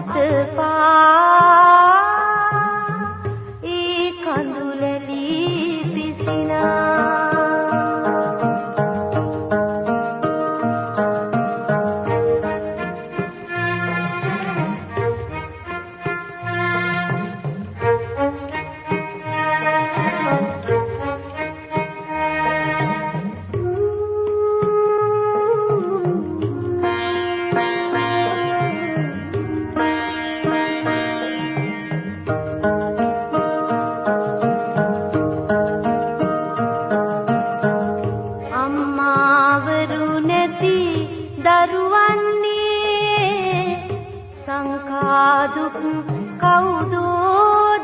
四方 දුක් කවුද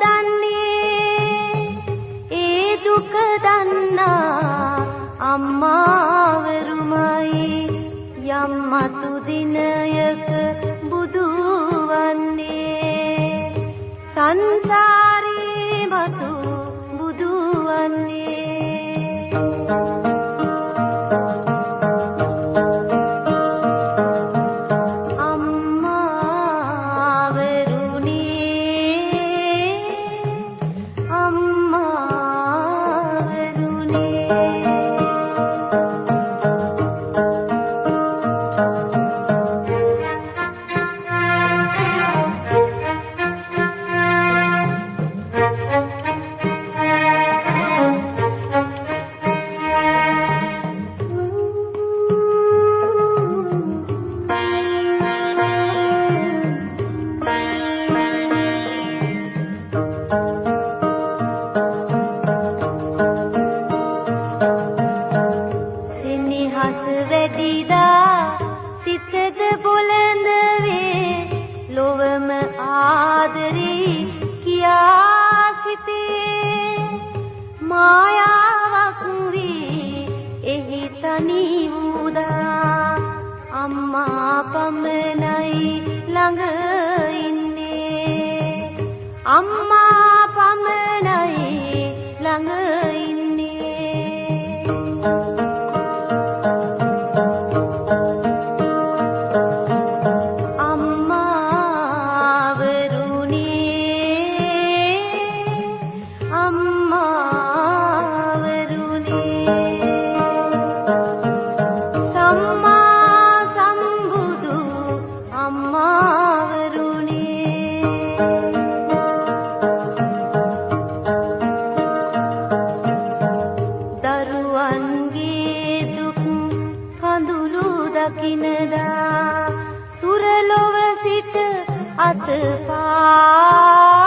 දන්නේ? ඒ දුක දන්නා අම්මාවරුමයි යම් මතු දිනයක බුදු වන්නේ. जानी දකින්නදා තුරලොව සිට අතපා